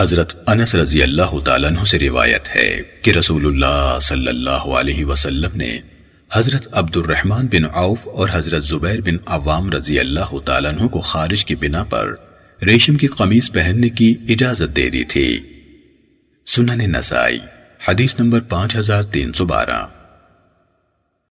حضرت انس رضی اللہ تعالیٰ عنہ سے روایت ہے کہ رسول اللہ صلی اللہ علیہ وسلم نے حضرت عبد الرحمن بن عوف اور حضرت زبیر بن عوام رضی اللہ تعالیٰ عنہ کو خارج کی بنا پر ریشم کی قمیص پہننے کی اجازت دے دی تھی۔ سنن نسائی، حدیث نمبر پانچ ہزار تین سو بارہ۔